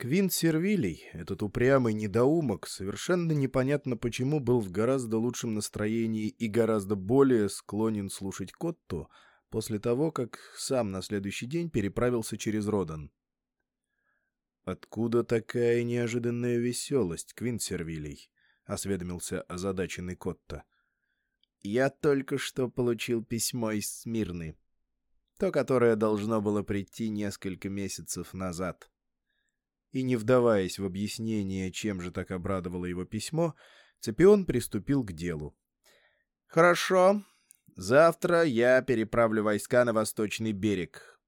Квинт Сервилий, этот упрямый недоумок, совершенно непонятно почему был в гораздо лучшем настроении и гораздо более склонен слушать Котту после того, как сам на следующий день переправился через Родан. «Откуда такая неожиданная веселость, Квинт Сервилий?» — осведомился озадаченный Котта. «Я только что получил письмо из Смирны. То, которое должно было прийти несколько месяцев назад» и, не вдаваясь в объяснение, чем же так обрадовало его письмо, Цепион приступил к делу. «Хорошо. Завтра я переправлю войска на восточный берег».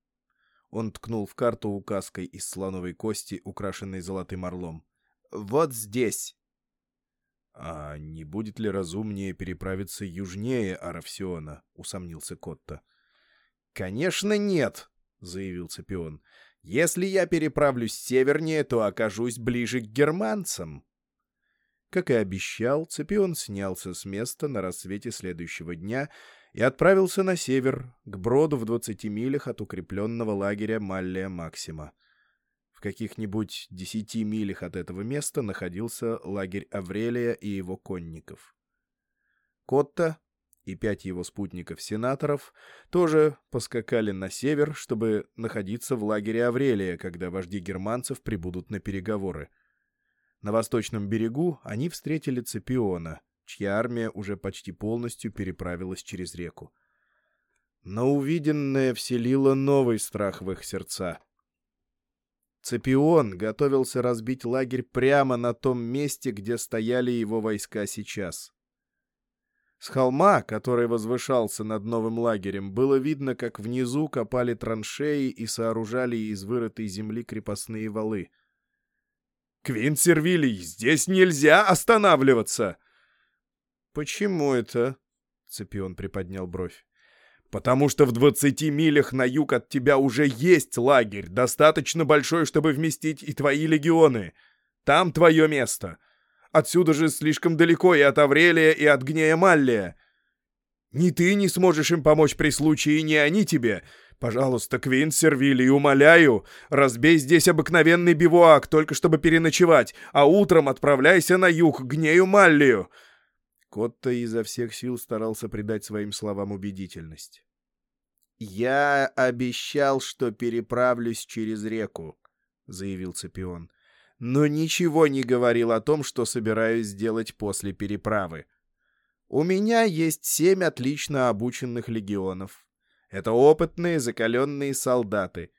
Он ткнул в карту указкой из слоновой кости, украшенной золотым орлом. «Вот здесь». «А не будет ли разумнее переправиться южнее Аравсиона?» — усомнился Котта. «Конечно нет», — заявил Цепион. Если я переправлюсь севернее, то окажусь ближе к германцам. Как и обещал, Цепион снялся с места на рассвете следующего дня и отправился на север, к броду в двадцати милях от укрепленного лагеря Маллия Максима. В каких-нибудь десяти милях от этого места находился лагерь Аврелия и его конников. Котта, и пять его спутников-сенаторов тоже поскакали на север, чтобы находиться в лагере Аврелия, когда вожди германцев прибудут на переговоры. На восточном берегу они встретили Цепиона, чья армия уже почти полностью переправилась через реку. Но увиденное вселило новый страх в их сердца. Цепион готовился разбить лагерь прямо на том месте, где стояли его войска сейчас. С холма, который возвышался над новым лагерем, было видно, как внизу копали траншеи и сооружали из вырытой земли крепостные валы. «Квинт Сервилий, здесь нельзя останавливаться!» «Почему это?» — Цепион приподнял бровь. «Потому что в двадцати милях на юг от тебя уже есть лагерь, достаточно большой, чтобы вместить и твои легионы. Там твое место. Отсюда же слишком далеко и от Аврелия, и от Гнея Маллия. Ни ты не сможешь им помочь при случае, ни они тебе. Пожалуйста, Квинт Сервилий, умоляю, разбей здесь обыкновенный бивуак, только чтобы переночевать, а утром отправляйся на юг, к Гнею Маллию». Котто изо всех сил старался придать своим словам убедительность. «Я обещал, что переправлюсь через реку», — заявил Цепион но ничего не говорил о том, что собираюсь сделать после переправы. У меня есть семь отлично обученных легионов. Это опытные, закаленные солдаты.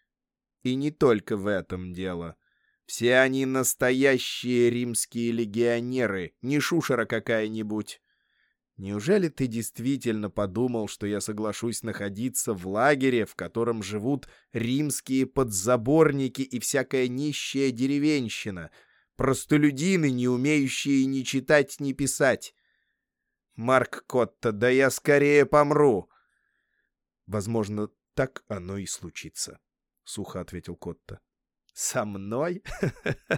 И не только в этом дело. Все они настоящие римские легионеры, не шушера какая-нибудь. Неужели ты действительно подумал, что я соглашусь находиться в лагере, в котором живут римские подзаборники и всякая нищая деревенщина, простолюдины, не умеющие ни читать, ни писать? Марк Котта, да я скорее помру. Возможно, так оно и случится, — сухо ответил Котта. Со мной?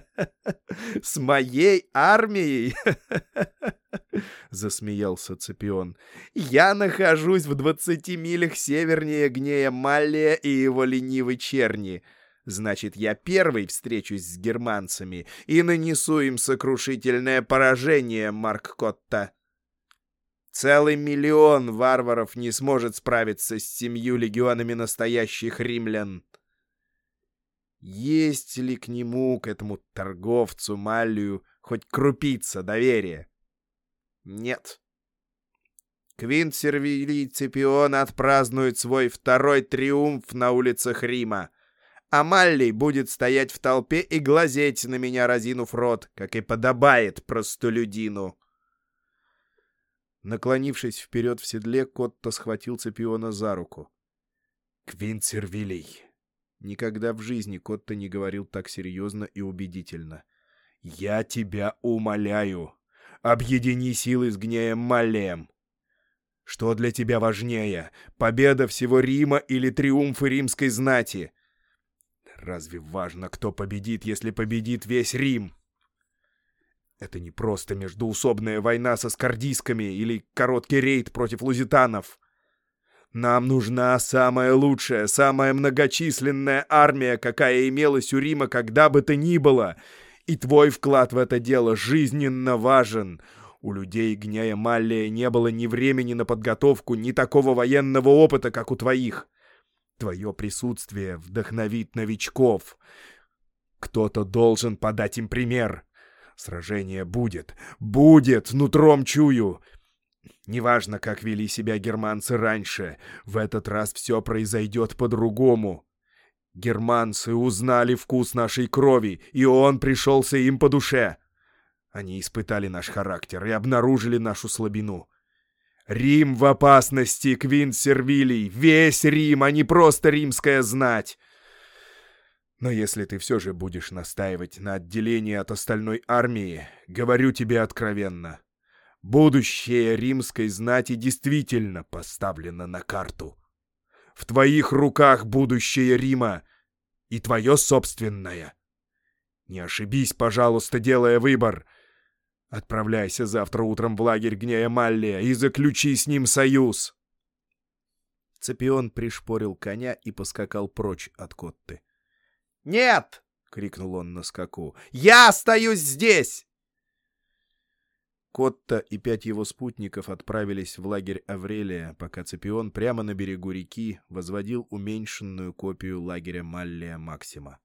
С моей армией? Засмеялся Цепион. Я нахожусь в двадцати милях севернее Гнея Маллия и его ленивой черни. Значит, я первый встречусь с германцами и нанесу им сокрушительное поражение, Марк Котта. Целый миллион варваров не сможет справиться с семью легионами настоящих римлян. Есть ли к нему, к этому торговцу Маллию, хоть крупица доверия? Нет. Квинт Сервилий Цепион отпразднует свой второй триумф на улицах Рима. А Маллий будет стоять в толпе и глазеть на меня, разинув рот, как и подобает простолюдину. Наклонившись вперед в седле, Котто схватил Цепиона за руку. — Квинт Сервилий, Никогда в жизни Котто не говорил так серьезно и убедительно. «Я тебя умоляю! Объедини силы с гнеем Малем! Что для тебя важнее, победа всего Рима или триумфы римской знати? Разве важно, кто победит, если победит весь Рим?» Это не просто междуусобная война со скордисками или короткий рейд против лузитанов. Нам нужна самая лучшая, самая многочисленная армия, какая имелась у Рима когда бы то ни было. И твой вклад в это дело жизненно важен. У людей Гняя Маллия не было ни времени на подготовку, ни такого военного опыта, как у твоих. Твое присутствие вдохновит новичков. Кто-то должен подать им пример. Сражение будет, будет, нутром чую. Неважно, как вели себя германцы раньше, в этот раз все произойдет по-другому. Германцы узнали вкус нашей крови, и он пришелся им по душе. Они испытали наш характер и обнаружили нашу слабину. Рим в опасности, Квинт Сервилий, весь Рим, а не просто римская знать. Но если ты все же будешь настаивать на отделении от остальной армии, говорю тебе откровенно, будущее римской знати действительно поставлено на карту. В твоих руках будущее Рима и твое собственное. Не ошибись, пожалуйста, делая выбор. Отправляйся завтра утром в лагерь Гнея Маллия и заключи с ним союз. Цепион пришпорил коня и поскакал прочь от Котты. «Нет!» — крикнул он на скаку. «Я остаюсь здесь!» Котта и пять его спутников отправились в лагерь Аврелия, пока Цепион прямо на берегу реки возводил уменьшенную копию лагеря Маллия Максима.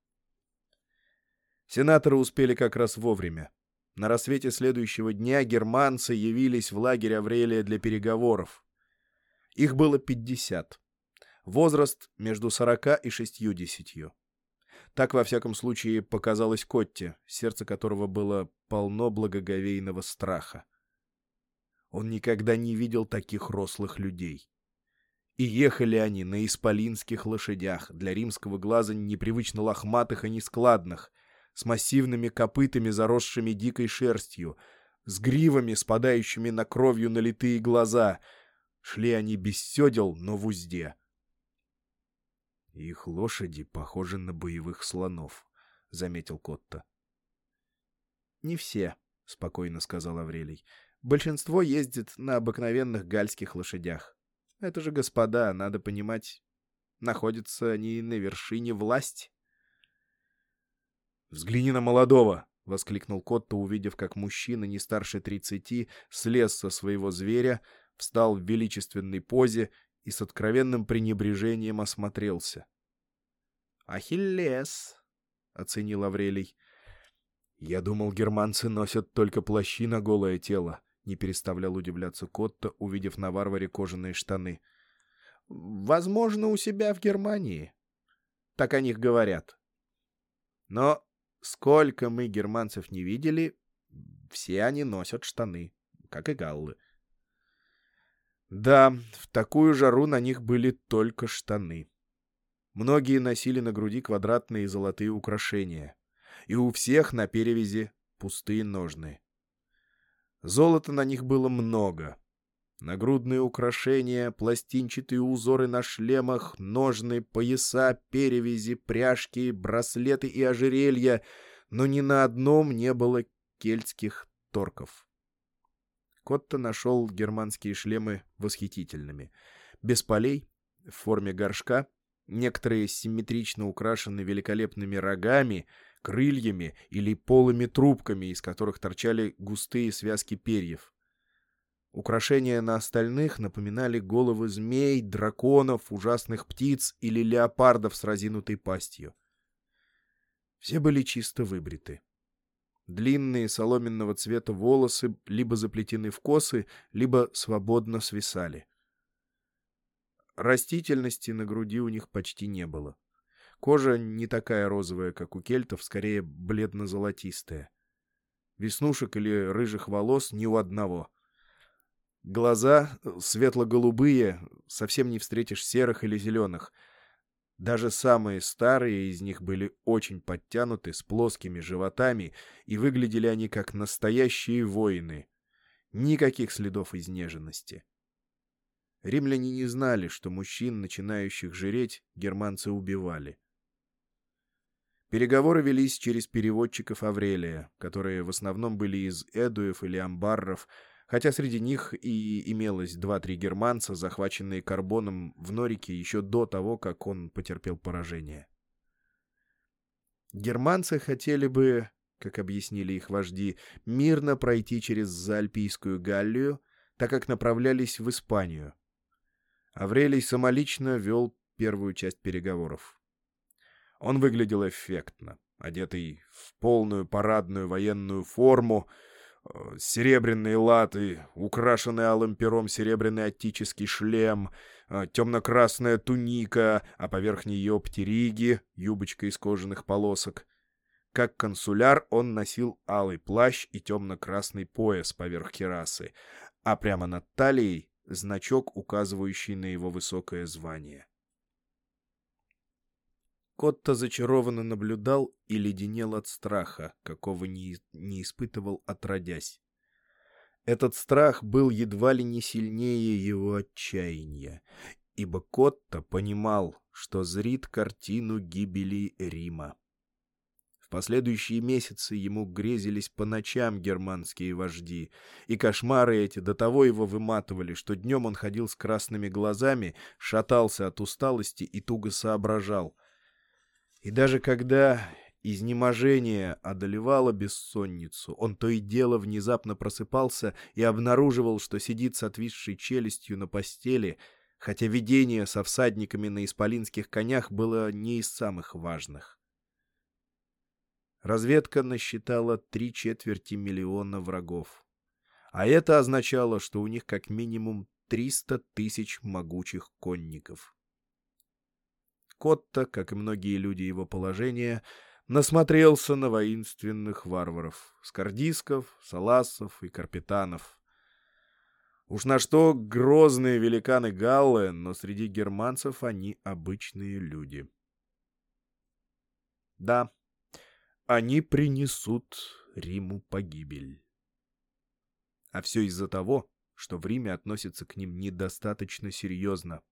Сенаторы успели как раз вовремя. На рассвете следующего дня германцы явились в лагерь Аврелия для переговоров. Их было пятьдесят. Возраст между сорока и шестьюдесятью. Так, во всяком случае, показалось Котте, сердце которого было полно благоговейного страха. Он никогда не видел таких рослых людей. И ехали они на исполинских лошадях, для римского глаза непривычно лохматых и нескладных, с массивными копытами, заросшими дикой шерстью, с гривами, спадающими на кровью налитые глаза. Шли они без седел, но в узде. «Их лошади похожи на боевых слонов», — заметил Котта. «Не все», — спокойно сказал Аврелий. «Большинство ездит на обыкновенных гальских лошадях. Это же, господа, надо понимать, находятся они на вершине власти». «Взгляни на молодого!» — воскликнул Котто, увидев, как мужчина не старше тридцати слез со своего зверя, встал в величественной позе и с откровенным пренебрежением осмотрелся. «Ахиллес!» — оценил Аврелий. «Я думал, германцы носят только плащи на голое тело», — не переставлял удивляться Котто, увидев на варваре кожаные штаны. «Возможно, у себя в Германии. Так о них говорят. Но Сколько мы германцев не видели, все они носят штаны, как и галлы. Да, в такую жару на них были только штаны. Многие носили на груди квадратные золотые украшения. И у всех на перевязи пустые ножны. Золота на них было много. Нагрудные украшения, пластинчатые узоры на шлемах, ножны, пояса, перевязи, пряжки, браслеты и ожерелья, но ни на одном не было кельтских торков. Котто нашел германские шлемы восхитительными. Без полей, в форме горшка, некоторые симметрично украшены великолепными рогами, крыльями или полыми трубками, из которых торчали густые связки перьев. Украшения на остальных напоминали головы змей, драконов, ужасных птиц или леопардов с разинутой пастью. Все были чисто выбриты. Длинные соломенного цвета волосы либо заплетены в косы, либо свободно свисали. Растительности на груди у них почти не было. Кожа не такая розовая, как у кельтов, скорее бледно-золотистая. Веснушек или рыжих волос ни у одного — Глаза э, светло-голубые, совсем не встретишь серых или зеленых. Даже самые старые из них были очень подтянуты, с плоскими животами, и выглядели они как настоящие воины. Никаких следов изнеженности. Римляне не знали, что мужчин, начинающих жиреть, германцы убивали. Переговоры велись через переводчиков Аврелия, которые в основном были из эдуев или амбарров, хотя среди них и имелось два-три германца, захваченные карбоном в Норике еще до того, как он потерпел поражение. Германцы хотели бы, как объяснили их вожди, мирно пройти через Заальпийскую Галлию, так как направлялись в Испанию. Аврелий самолично вел первую часть переговоров. Он выглядел эффектно, одетый в полную парадную военную форму, серебряные латы, украшенный алым пером серебряный оттический шлем, э, темно-красная туника, а поверх нее птериги, юбочка из кожаных полосок. Как консуляр он носил алый плащ и темно-красный пояс поверх керасы, а прямо над талией значок, указывающий на его высокое звание. Котто зачарованно наблюдал и леденел от страха, какого не, не испытывал отродясь. Этот страх был едва ли не сильнее его отчаяния, ибо Котто понимал, что зрит картину гибели Рима последующие месяцы ему грезились по ночам германские вожди, и кошмары эти до того его выматывали, что днем он ходил с красными глазами, шатался от усталости и туго соображал. И даже когда изнеможение одолевало бессонницу, он то и дело внезапно просыпался и обнаруживал, что сидит с отвисшей челюстью на постели, хотя видение со всадниками на исполинских конях было не из самых важных. Разведка насчитала три четверти миллиона врагов. А это означало, что у них как минимум 300 тысяч могучих конников. Котта, как и многие люди его положения, насмотрелся на воинственных варваров — скордисков, саласов и карпитанов. Уж на что грозные великаны Галлы, но среди германцев они обычные люди. Да, они принесут Риму погибель. А все из-за того, что в Риме относятся к ним недостаточно серьезно.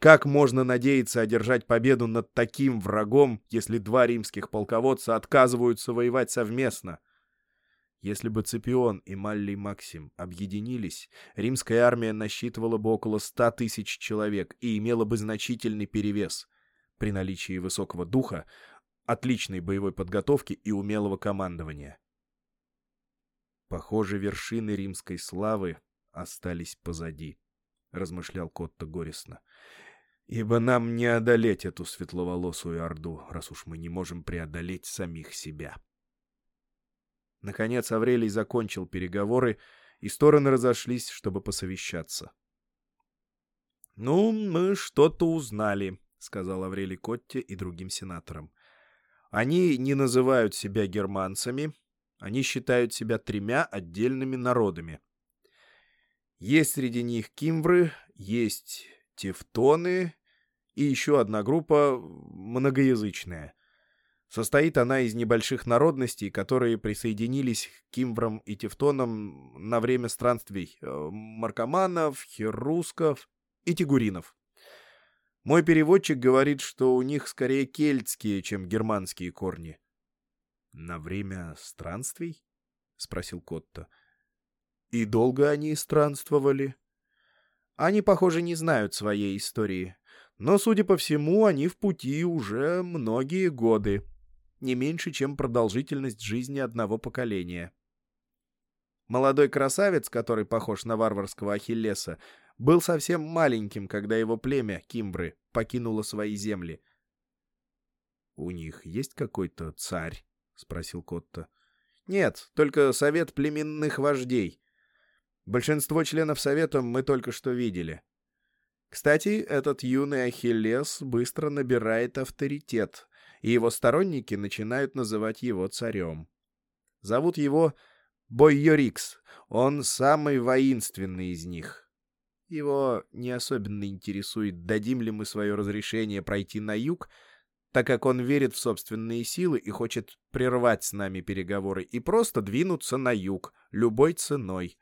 Как можно надеяться одержать победу над таким врагом, если два римских полководца отказываются воевать совместно? Если бы Цепион и Маллий Максим объединились, римская армия насчитывала бы около ста тысяч человек и имела бы значительный перевес. При наличии высокого духа отличной боевой подготовки и умелого командования. Похоже, вершины римской славы остались позади, — размышлял Котто горестно. Ибо нам не одолеть эту светловолосую орду, раз уж мы не можем преодолеть самих себя. Наконец Аврелий закончил переговоры, и стороны разошлись, чтобы посовещаться. — Ну, мы что-то узнали, — сказал Аврелий Котте и другим сенаторам. Они не называют себя германцами, они считают себя тремя отдельными народами. Есть среди них кимвры, есть тевтоны и еще одна группа многоязычная. Состоит она из небольших народностей, которые присоединились к кимврам и тевтонам на время странствий э, маркоманов, херусков и тигуринов. Мой переводчик говорит, что у них скорее кельтские, чем германские корни. — На время странствий? — спросил Котто. — И долго они странствовали? Они, похоже, не знают своей истории. Но, судя по всему, они в пути уже многие годы. Не меньше, чем продолжительность жизни одного поколения. Молодой красавец, который похож на варварского Ахиллеса, был совсем маленьким, когда его племя, Кимбры, покинуло свои земли. — У них есть какой-то царь? — спросил Котто. — Нет, только совет племенных вождей. Большинство членов совета мы только что видели. Кстати, этот юный Ахиллес быстро набирает авторитет, и его сторонники начинают называть его царем. Зовут его Бойорикс, он самый воинственный из них. Его не особенно интересует, дадим ли мы свое разрешение пройти на юг, так как он верит в собственные силы и хочет прервать с нами переговоры и просто двинуться на юг, любой ценой.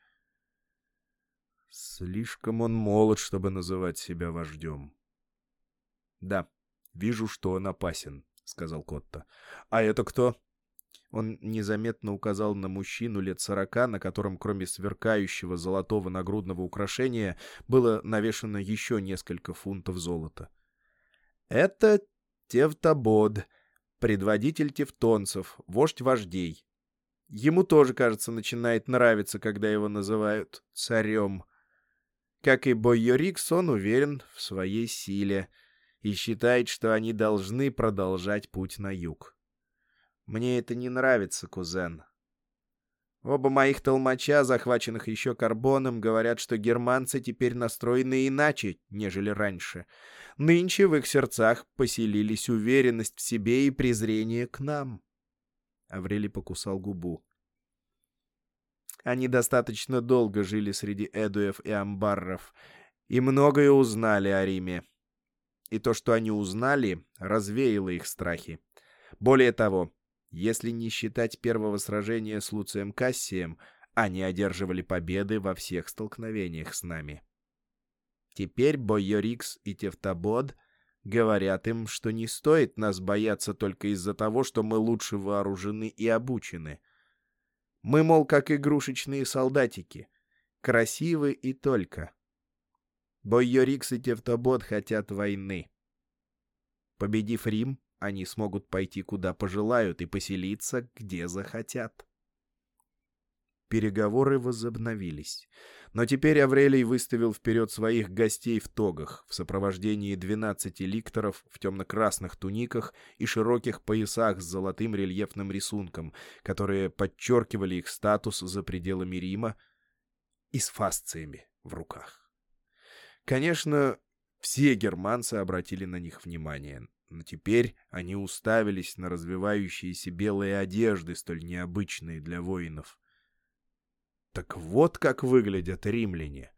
Слишком он молод, чтобы называть себя вождем. — Да, вижу, что он опасен, — сказал Котто. — А это кто? Он незаметно указал на мужчину лет сорока, на котором, кроме сверкающего золотого нагрудного украшения, было навешано еще несколько фунтов золота. «Это Тевтобод, предводитель тевтонцев, вождь вождей. Ему тоже, кажется, начинает нравиться, когда его называют царем. Как и Бойорикс, он уверен в своей силе и считает, что они должны продолжать путь на юг. Мне это не нравится, кузен. Оба моих толмача, захваченных еще карбоном, говорят, что германцы теперь настроены иначе, нежели раньше. Нынче в их сердцах поселились уверенность в себе и презрение к нам. Аврелий покусал губу. Они достаточно долго жили среди эдуев и амбарров и многое узнали о Риме. И то, что они узнали, развеяло их страхи. Более того, если не считать первого сражения с Луцием Кассием, они одерживали победы во всех столкновениях с нами. Теперь Бойорикс и Тевтобод говорят им, что не стоит нас бояться только из-за того, что мы лучше вооружены и обучены. Мы, мол, как игрушечные солдатики, красивы и только. Бойорикс и Тевтобод хотят войны. Победив Рим, они смогут пойти куда пожелают и поселиться, где захотят. Переговоры возобновились. Но теперь Аврелий выставил вперед своих гостей в тогах, в сопровождении двенадцати ликторов в темно-красных туниках и широких поясах с золотым рельефным рисунком, которые подчеркивали их статус за пределами Рима и с фасциями в руках. Конечно, все германцы обратили на них внимание, но теперь они уставились на развивающиеся белые одежды, столь необычные для воинов. Так вот как выглядят римляне.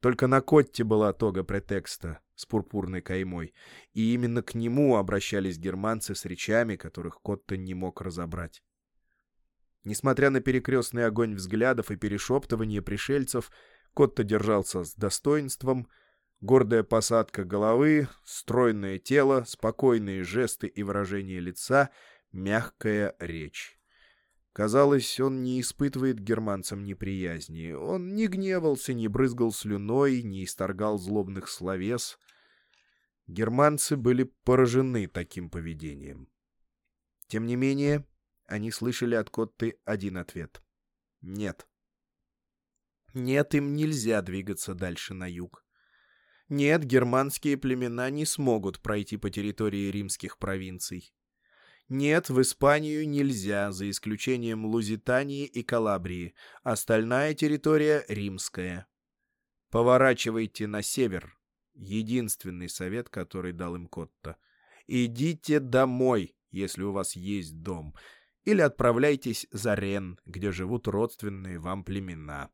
Только на Котте была тога претекста с пурпурной каймой, и именно к нему обращались германцы с речами, которых Котта не мог разобрать. Несмотря на перекрестный огонь взглядов и перешептывание пришельцев, Котта держался с достоинством — Гордая посадка головы, стройное тело, спокойные жесты и выражение лица, мягкая речь. Казалось, он не испытывает германцам неприязни. Он не гневался, не брызгал слюной, не исторгал злобных словес. Германцы были поражены таким поведением. Тем не менее, они слышали от Котты один ответ. Нет. Нет, им нельзя двигаться дальше на юг. Нет, германские племена не смогут пройти по территории римских провинций. Нет, в Испанию нельзя, за исключением Лузитании и Калабрии. Остальная территория римская. Поворачивайте на север. Единственный совет, который дал им Котта. Идите домой, если у вас есть дом. Или отправляйтесь за Рен, где живут родственные вам племена.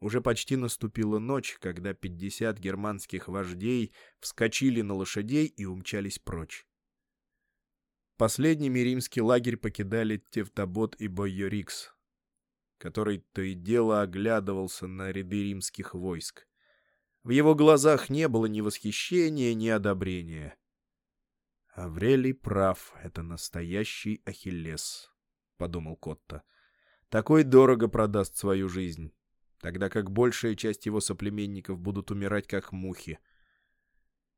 Уже почти наступила ночь, когда пятьдесят германских вождей вскочили на лошадей и умчались прочь. Последними римский лагерь покидали Тевтобот и Бойорикс, который то и дело оглядывался на ряды римских войск. В его глазах не было ни восхищения, ни одобрения. «Аврелий прав, это настоящий Ахиллес», — подумал Котта. «Такой дорого продаст свою жизнь» тогда как большая часть его соплеменников будут умирать как мухи.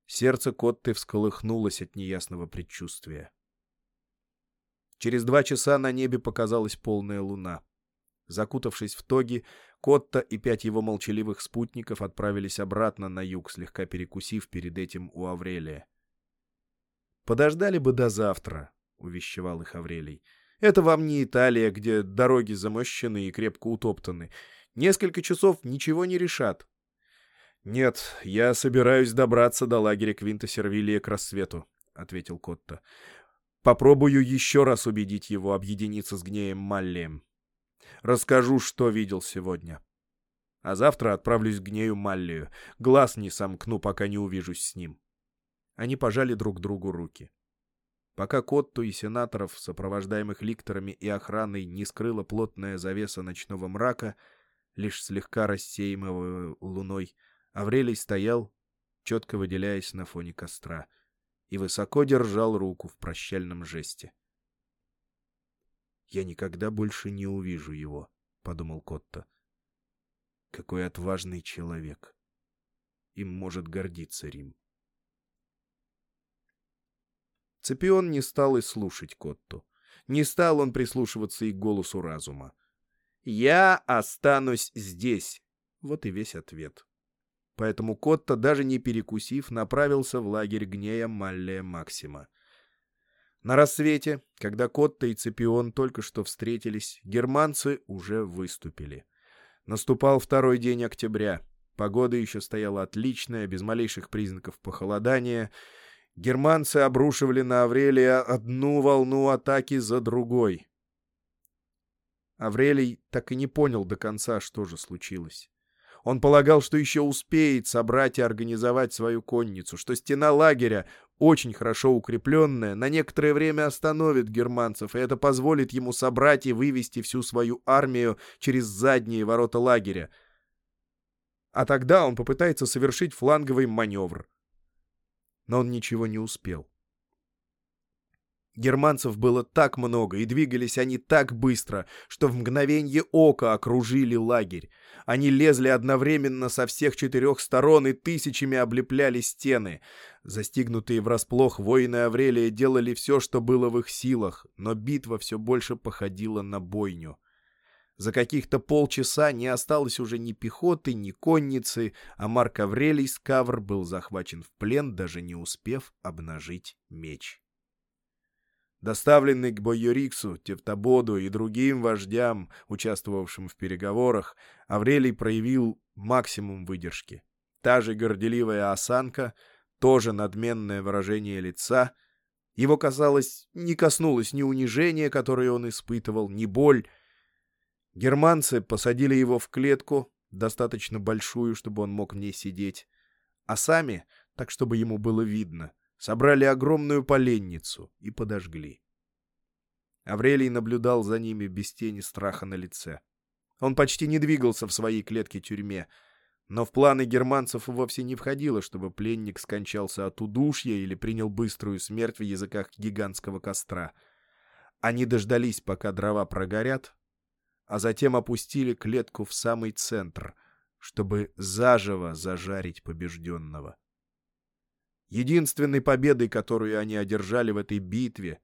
Сердце Котты всколыхнулось от неясного предчувствия. Через два часа на небе показалась полная луна. Закутавшись в тоги, Котта и пять его молчаливых спутников отправились обратно на юг, слегка перекусив перед этим у Аврелия. «Подождали бы до завтра», — увещевал их Аврелий. «Это вам не Италия, где дороги замощены и крепко утоптаны. Несколько часов ничего не решат. «Нет, я собираюсь добраться до лагеря Квинта Сервилия к рассвету», — ответил Котта. «Попробую еще раз убедить его объединиться с Гнеем Маллием. Расскажу, что видел сегодня. А завтра отправлюсь к Гнею Маллию. Глаз не сомкну, пока не увижусь с ним». Они пожали друг другу руки. Пока Котту и сенаторов, сопровождаемых ликторами и охраной, не скрыла плотная завеса ночного мрака — лишь слегка рассеиваемого луной, Аврелий стоял, четко выделяясь на фоне костра, и высоко держал руку в прощальном жесте. «Я никогда больше не увижу его», — подумал Котто. «Какой отважный человек! Им может гордиться Рим». Цепион не стал и слушать Котту. Не стал он прислушиваться и к голосу разума. «Я останусь здесь!» Вот и весь ответ. Поэтому Котта, даже не перекусив, направился в лагерь гнея Маллия Максима. На рассвете, когда Котта и Цепион только что встретились, германцы уже выступили. Наступал второй день октября. Погода еще стояла отличная, без малейших признаков похолодания — Германцы обрушивали на Аврелия одну волну атаки за другой. Аврелий так и не понял до конца, что же случилось. Он полагал, что еще успеет собрать и организовать свою конницу, что стена лагеря, очень хорошо укрепленная, на некоторое время остановит германцев, и это позволит ему собрать и вывести всю свою армию через задние ворота лагеря. А тогда он попытается совершить фланговый маневр но он ничего не успел. Германцев было так много, и двигались они так быстро, что в мгновенье ока окружили лагерь. Они лезли одновременно со всех четырех сторон и тысячами облепляли стены. Застигнутые врасплох воины Аврелия делали все, что было в их силах, но битва все больше походила на бойню. За каких-то полчаса не осталось уже ни пехоты, ни конницы, а Марк Аврелий Скавр был захвачен в плен, даже не успев обнажить меч. Доставленный к Бойориксу, Тевтободу и другим вождям, участвовавшим в переговорах, Аврелий проявил максимум выдержки. Та же горделивая осанка, тоже надменное выражение лица. Его, казалось, не коснулось ни унижения, которое он испытывал, ни боль, Германцы посадили его в клетку, достаточно большую, чтобы он мог в ней сидеть, а сами, так чтобы ему было видно, собрали огромную поленницу и подожгли. Аврелий наблюдал за ними без тени страха на лице. Он почти не двигался в своей клетке-тюрьме, но в планы германцев вовсе не входило, чтобы пленник скончался от удушья или принял быструю смерть в языках гигантского костра. Они дождались, пока дрова прогорят, а затем опустили клетку в самый центр, чтобы заживо зажарить побежденного. Единственной победой, которую они одержали в этой битве,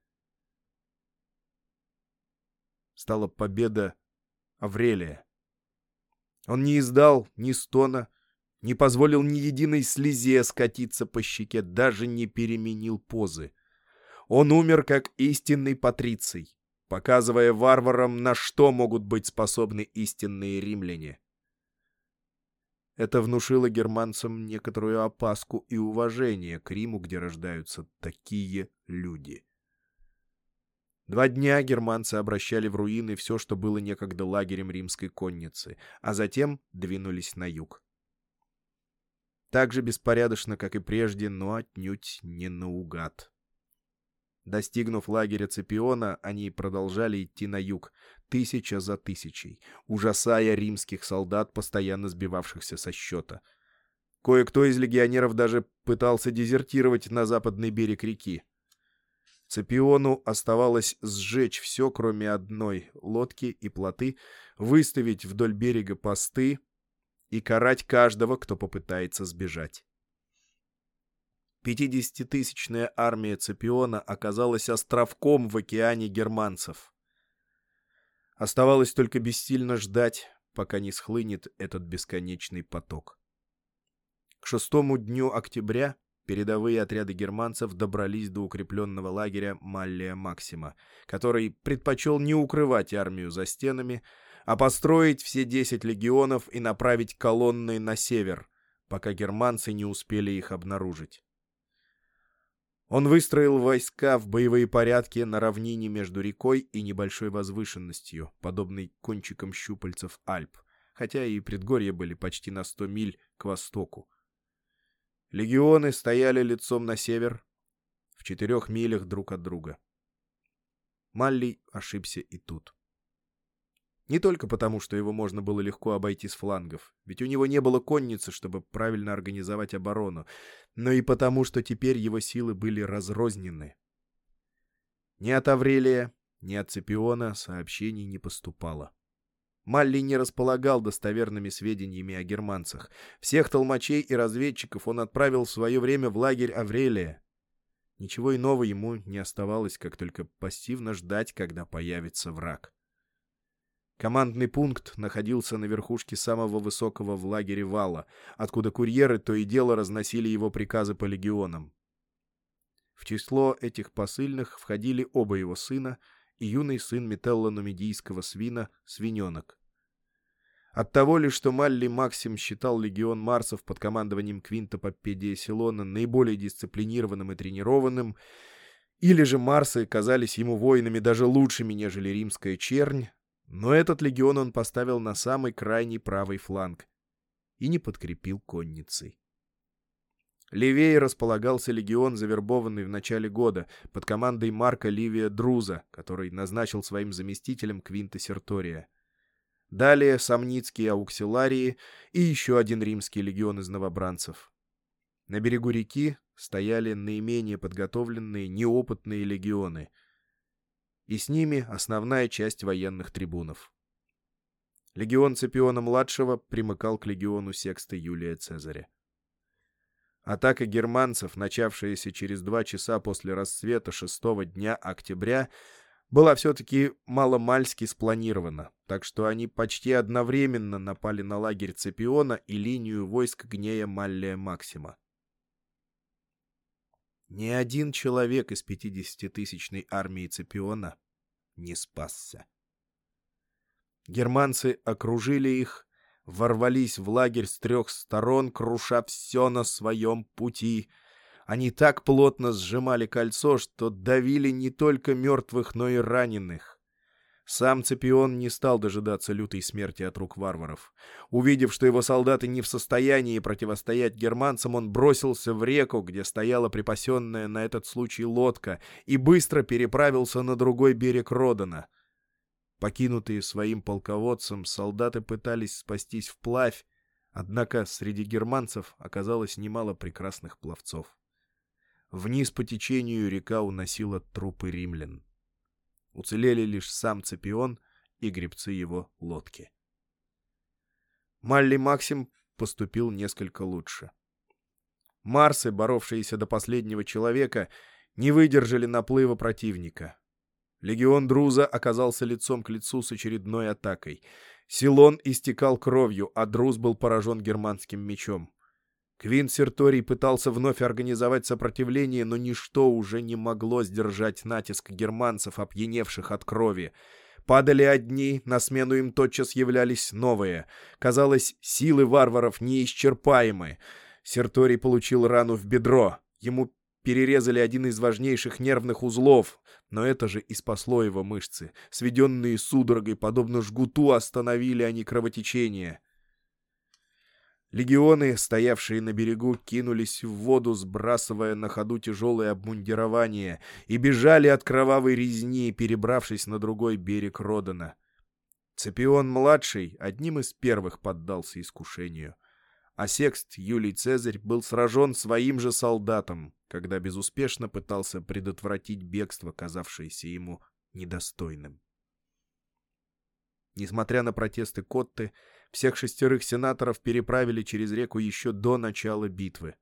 стала победа Аврелия. Он не издал ни стона, не позволил ни единой слезе скатиться по щеке, даже не переменил позы. Он умер как истинный патриций показывая варварам, на что могут быть способны истинные римляне. Это внушило германцам некоторую опаску и уважение к Риму, где рождаются такие люди. Два дня германцы обращали в руины все, что было некогда лагерем римской конницы, а затем двинулись на юг. Так же беспорядочно, как и прежде, но отнюдь не наугад. Достигнув лагеря Цепиона, они продолжали идти на юг, тысяча за тысячей, ужасая римских солдат, постоянно сбивавшихся со счета. Кое-кто из легионеров даже пытался дезертировать на западный берег реки. Цепиону оставалось сжечь все, кроме одной лодки и плоты, выставить вдоль берега посты и карать каждого, кто попытается сбежать. Пятидесятитысячная армия Цепиона оказалась островком в океане германцев. Оставалось только бессильно ждать, пока не схлынет этот бесконечный поток. К шестому дню октября передовые отряды германцев добрались до укрепленного лагеря Маллия Максима, который предпочел не укрывать армию за стенами, а построить все десять легионов и направить колонны на север, пока германцы не успели их обнаружить. Он выстроил войска в боевые порядки на равнине между рекой и небольшой возвышенностью, подобной кончикам щупальцев Альп, хотя и предгорья были почти на сто миль к востоку. Легионы стояли лицом на север, в четырех милях друг от друга. Маллий ошибся и тут. Не только потому, что его можно было легко обойти с флангов, ведь у него не было конницы, чтобы правильно организовать оборону, но и потому, что теперь его силы были разрознены. Ни от Аврелия, Ни от Цепиона сообщений не поступало. Малли не располагал достоверными сведениями о германцах. Всех толмачей и разведчиков он отправил в свое время в лагерь Аврелия. Ничего иного ему не оставалось, как только пассивно ждать, когда появится враг. Командный пункт находился на верхушке самого высокого в лагере вала, откуда курьеры то и дело разносили его приказы по легионам. В число этих посыльных входили оба его сына — и юный сын метелло-нумидийского свина — свиненок. От того ли, что Малли Максим считал легион Марсов под командованием Квинта Попедия Силона наиболее дисциплинированным и тренированным, или же Марсы казались ему воинами даже лучшими, нежели римская чернь, но этот легион он поставил на самый крайний правый фланг и не подкрепил конницей. Левее располагался легион, завербованный в начале года, под командой Марка Ливия Друза, который назначил своим заместителем Квинта Сертория. Далее Самницкие ауксиларии и еще один римский легион из новобранцев. На берегу реки стояли наименее подготовленные, неопытные легионы. И с ними основная часть военных трибунов. Легион Цепиона-младшего примыкал к легиону Секста Юлия Цезаря. Атака германцев, начавшаяся через два часа после рассвета шестого дня октября, была все-таки маломальски спланирована, так что они почти одновременно напали на лагерь Цепиона и линию войск Гнея Маллия Максима. Ни один человек из пятидесятитысячной армии Цепиона не спасся. Германцы окружили их, ворвались в лагерь с трех сторон, круша все на своем пути. Они так плотно сжимали кольцо, что давили не только мертвых, но и раненых. Сам Цепион не стал дожидаться лютой смерти от рук варваров. Увидев, что его солдаты не в состоянии противостоять германцам, он бросился в реку, где стояла припасенная на этот случай лодка, и быстро переправился на другой берег Родана — Покинутые своим полководцем, солдаты пытались спастись вплавь, однако среди германцев оказалось немало прекрасных пловцов. Вниз по течению река уносила трупы римлян. Уцелели лишь сам Цепион и гребцы его лодки. Малли Максим поступил несколько лучше. Марсы, боровшиеся до последнего человека, не выдержали наплыва противника. Легион Друза оказался лицом к лицу с очередной атакой. Силон истекал кровью, а Друз был поражен германским мечом. Квин Серторий пытался вновь организовать сопротивление, но ничто уже не могло сдержать натиск германцев, опьяневших от крови. Падали одни, на смену им тотчас являлись новые. Казалось, силы варваров неисчерпаемы. Серторий получил рану в бедро. Ему перерезали один из важнейших нервных узлов, но это же и спасло его мышцы. Сведенные судорогой, подобно жгуту, остановили они кровотечение. Легионы, стоявшие на берегу, кинулись в воду, сбрасывая на ходу тяжелое обмундирование, и бежали от кровавой резни, перебравшись на другой берег Родана. Цепион-младший одним из первых поддался искушению а секст Юлий Цезарь был сражен своим же солдатом, когда безуспешно пытался предотвратить бегство, казавшееся ему недостойным. Несмотря на протесты Котты, всех шестерых сенаторов переправили через реку еще до начала битвы.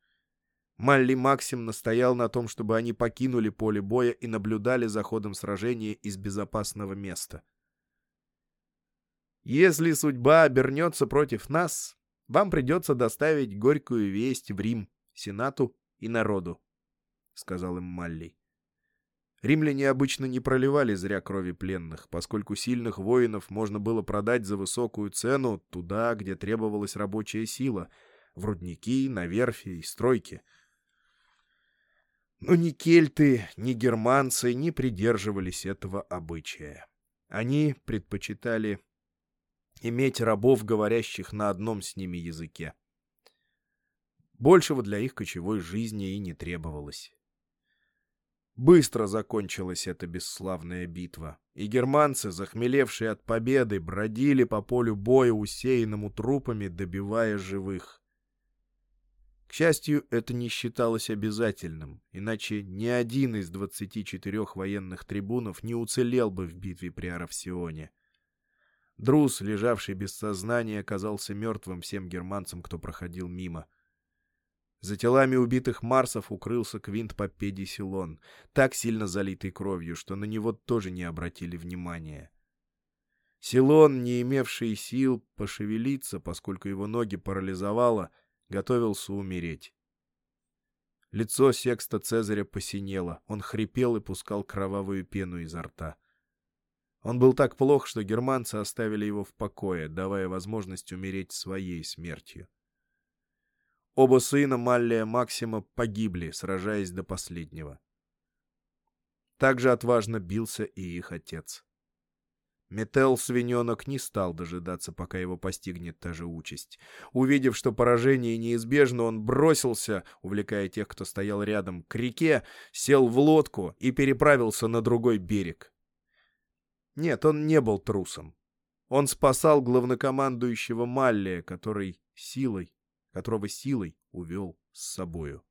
Малли Максим настоял на том, чтобы они покинули поле боя и наблюдали за ходом сражения из безопасного места. «Если судьба обернется против нас, вам придется доставить горькую весть в Рим, Сенату и народу», — сказал им Маллий. Римляне обычно не проливали зря крови пленных, поскольку сильных воинов можно было продать за высокую цену туда, где требовалась рабочая сила, в рудники, на верфи и стройки. Но ни кельты, ни германцы не придерживались этого обычая. Они предпочитали иметь рабов, говорящих на одном с ними языке. Большего для их кочевой жизни и не требовалось. Быстро закончилась эта бесславная битва, и германцы, захмелевшие от победы, бродили по полю боя, усеянному трупами, добивая живых. К счастью, это не считалось обязательным, иначе ни один из 24 военных трибунов не уцелел бы в битве при Аравсионе. Друз, лежавший без сознания, оказался мертвым всем германцам, кто проходил мимо. За телами убитых Марсов укрылся Квинт Попедий Силон, так сильно залитый кровью, что на него тоже не обратили внимания. Силон, не имевший сил пошевелиться, поскольку его ноги парализовало, готовился умереть. Лицо секста Цезаря посинело, он хрипел и пускал кровавую пену изо рта. Он был так плох, что германцы оставили его в покое, давая возможность умереть своей смертью. Оба сына Маллия Максима погибли, сражаясь до последнего. Также отважно бился и их отец. Метел-свиненок не стал дожидаться, пока его постигнет та же участь. Увидев, что поражение неизбежно, он бросился, увлекая тех, кто стоял рядом, к реке, сел в лодку и переправился на другой берег. Нет, он не был трусом. Он спасал главнокомандующего Маллия, который силой, которого силой увел с собою.